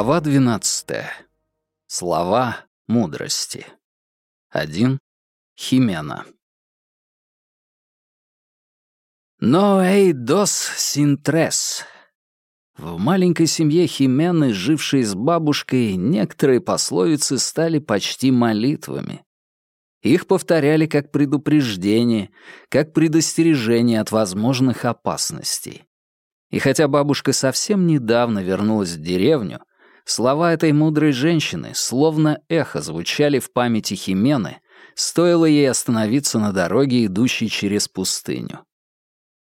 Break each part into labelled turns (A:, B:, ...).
A: Глава двенадцатая. Слова мудрости. Один. Химена. «No hay dos sin tres». В маленькой семье Химены, жившей с бабушкой, некоторые пословицы стали почти молитвами. Их повторяли как предупреждение, как предостережение от возможных опасностей. И хотя бабушка совсем недавно вернулась в деревню, слова этой мудрой женщины словно эхо звучали в памяти Химены, стоило ей остановиться на дороге, идущей через пустыню.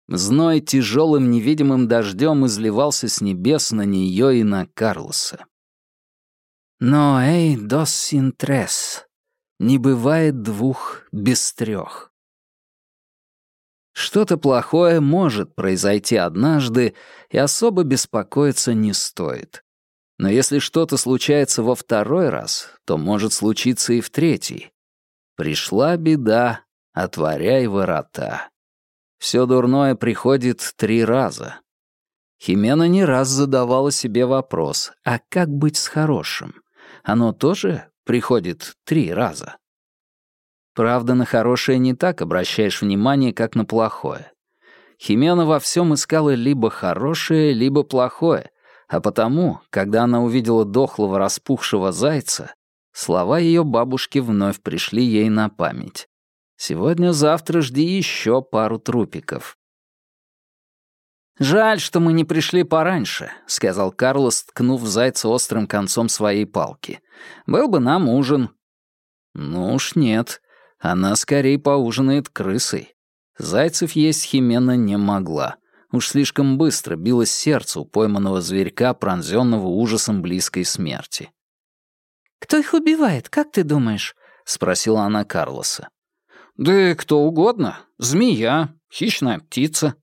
A: Зной тяжелым невидимым дождем изливался с небес на нее и на Карлоса. «Но эй, дос син трес. Не бывает двух без трех. Что-то плохое может произойти однажды, и особо беспокоиться не стоит. Но если что-то случается во второй раз, то может случиться и в третий. Пришла беда, отворяй ворота. Все дурное приходит три раза. Химена не раз задавала себе вопрос, а как быть с хорошим? Оно тоже приходит три раза. Правда, на хорошее не так обращаешь внимание, как на плохое. Химена во всем искала либо хорошее, либо плохое, а потому, когда она увидела дохлого распухшего зайца, слова ее бабушки вновь пришли ей на память. Сегодня-завтра жди еще пару трупиков. «Жаль, что мы не пришли пораньше», — сказал Карлос, ткнув зайца острым концом своей палки. «Был бы нам ужин». «Ну уж нет. Она скорее поужинает крысой. Зайцев есть Химена не могла. Уж слишком быстро билось сердце у пойманного зверька, пронзенного ужасом близкой смерти.
B: «Кто их убивает, как ты думаешь?» — спросила она Карлоса.
A: «Да кто угодно. Змея, хищная птица».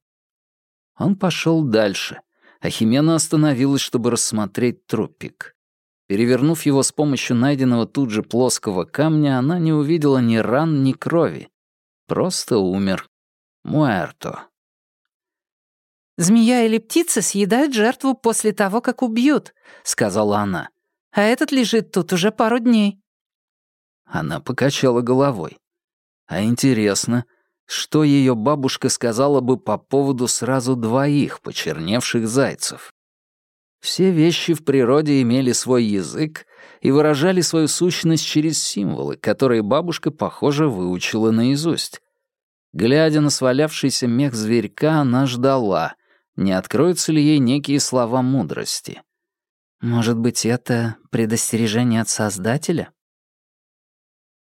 A: Он пошел дальше, а Химена остановилась, чтобы рассмотреть трупик. Перевернув его с помощью найденного тут же плоского камня, она не увидела ни ран, ни крови. Просто умер. Муэрто.
B: «Змея или птица съедают жертву после того, как убьют», — сказала она. «А этот лежит тут уже пару дней».
A: Она покачала головой. А интересно, что ее бабушка сказала бы по поводу сразу двоих почерневших зайцев? Все вещи в природе имели свой язык и выражали свою сущность через символы, которые бабушка, похоже, выучила наизусть. Глядя на свалявшийся мех зверька, она ждала, не откроются ли ей некие слова мудрости. Может быть, это предостережение от Создателя?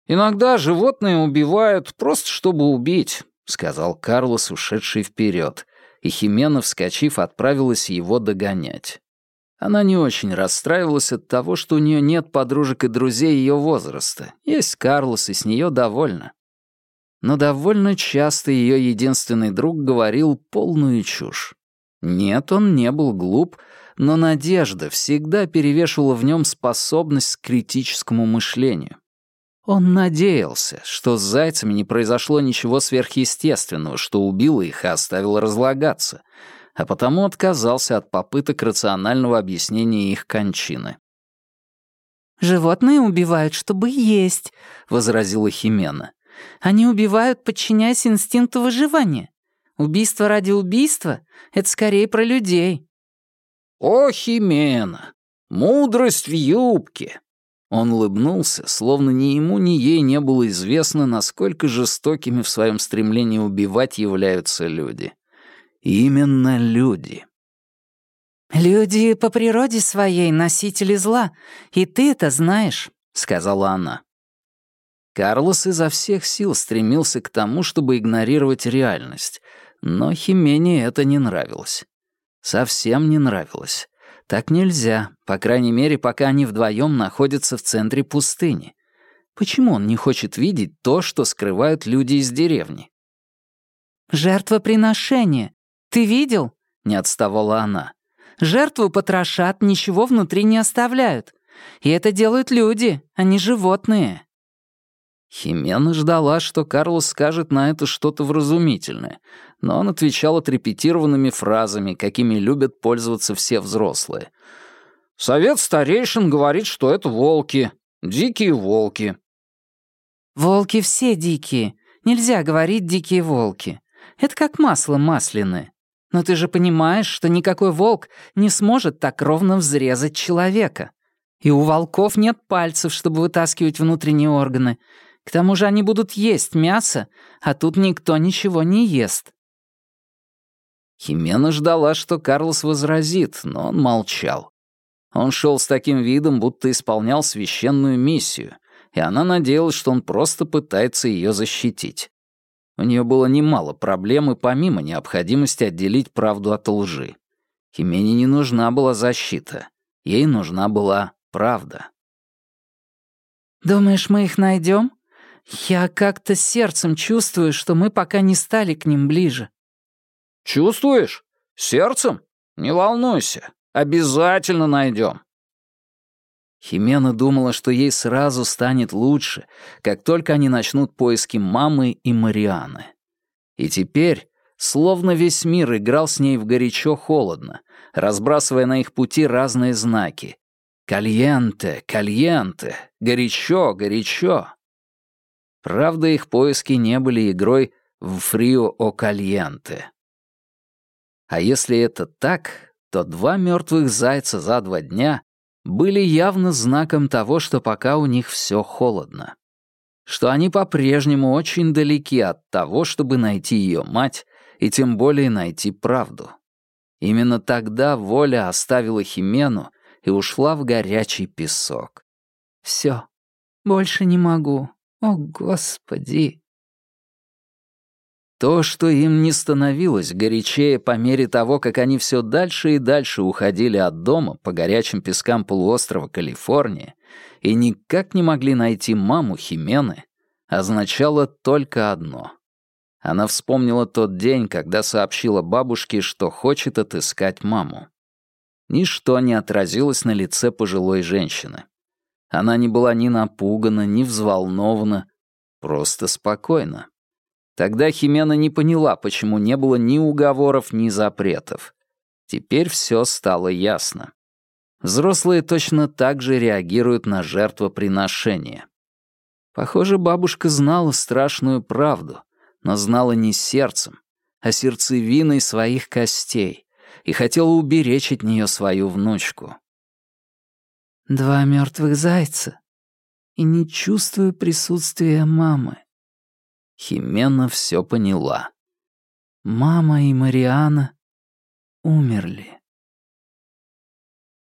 A: «Иногда животные убивают просто чтобы убить», — сказал Карлос, ушедший вперед, и Химена, вскочив, отправилась его догонять. Она не очень расстраивалась от того, что у нее нет подружек и друзей ее возраста. Есть Карлос, и с нее довольна. Но довольно часто ее единственный друг говорил полную чушь. Нет, он не был глуп, но надежда всегда перевешивала в нем способность к критическому мышлению. Он надеялся, что с зайцами не произошло ничего сверхъестественного, что убило их и оставило разлагаться — а потому отказался от попыток рационального объяснения их кончины.
B: «Животные убивают, чтобы есть», — возразила Химена. «Они убивают, подчиняясь инстинкту выживания. Убийство ради убийства — это скорее про людей».
A: «О, Химена! Мудрость в юбке!» Он улыбнулся, словно ни ему, ни ей не было известно, насколько жестокими в своем стремлении убивать являются люди. Именно люди.
B: «Люди по природе своей носители зла, и ты это знаешь», — сказала она.
A: Карлос изо всех сил стремился к тому, чтобы игнорировать реальность, но Химене это не нравилось. Совсем не нравилось. Так нельзя, по крайней мере, пока они вдвоем находятся в центре пустыни. Почему он не хочет видеть то, что скрывают люди из деревни?
B: «Жертвоприношение. «Ты видел?» — не отставала она. «Жертву потрошат, ничего внутри не оставляют. И это делают люди, а не животные».
A: Химена ждала, что Карлос скажет на это что-то вразумительное, но он отвечал отрепетированными фразами, какими любят пользоваться все взрослые. Совет старейшин говорит, что это волки. Дикие волки».
B: «Волки все дикие. Нельзя говорить «дикие волки». Это как масло масляное. Но ты же понимаешь, что никакой волк не сможет так ровно взрезать человека. И у волков нет пальцев, чтобы вытаскивать внутренние органы. К тому же они будут есть мясо, а тут никто ничего не ест.
A: Химена ждала, что Карлос возразит, но он молчал. Он шел с таким видом, будто исполнял священную миссию, и она надеялась, что он просто пытается ее защитить. У нее было немало проблем и помимо необходимости отделить правду от лжи. Химене не нужна была защита. Ей нужна была правда.
B: «Думаешь, мы их найдем? Я как-то сердцем чувствую, что мы пока не стали к ним ближе».
A: «Чувствуешь? Сердцем? Не волнуйся. Обязательно найдем. Химена думала, что ей сразу станет лучше, как только они начнут поиски мамы и Марианы. И теперь, словно весь мир играл с ней в горячо-холодно, разбрасывая на их пути разные знаки. «Кальенте, кальенте, горячо, горячо». Правда, их поиски не были игрой в «фрио о кальенте». А если это так, то два мертвых зайца за два дня были явно знаком того, что пока у них все холодно. Что они по-прежнему очень далеки от того, чтобы найти ее мать и тем более найти правду. Именно тогда воля оставила Химену и ушла в горячий песок.
B: Все, больше не могу. О, Господи!
A: То, что им не становилось горячее по мере того, как они все дальше и дальше уходили от дома по горячим пескам полуострова Калифорния и никак не могли найти маму Химены, означало только одно. Она вспомнила тот день, когда сообщила бабушке, что хочет отыскать маму. Ничто не отразилось на лице пожилой женщины. Она не была ни напугана, ни взволнована, просто спокойна. Тогда Химена не поняла, почему не было ни уговоров, ни запретов. Теперь все стало ясно. Взрослые точно так же реагируют на жертвоприношение. Похоже, бабушка знала страшную правду, но знала не сердцем, а сердцевиной своих костей и хотела уберечь от нее свою внучку.
B: «Два мертвых зайца, и не чувствую присутствия мамы»,
A: Химена все поняла.
B: Мама и Мариана умерли.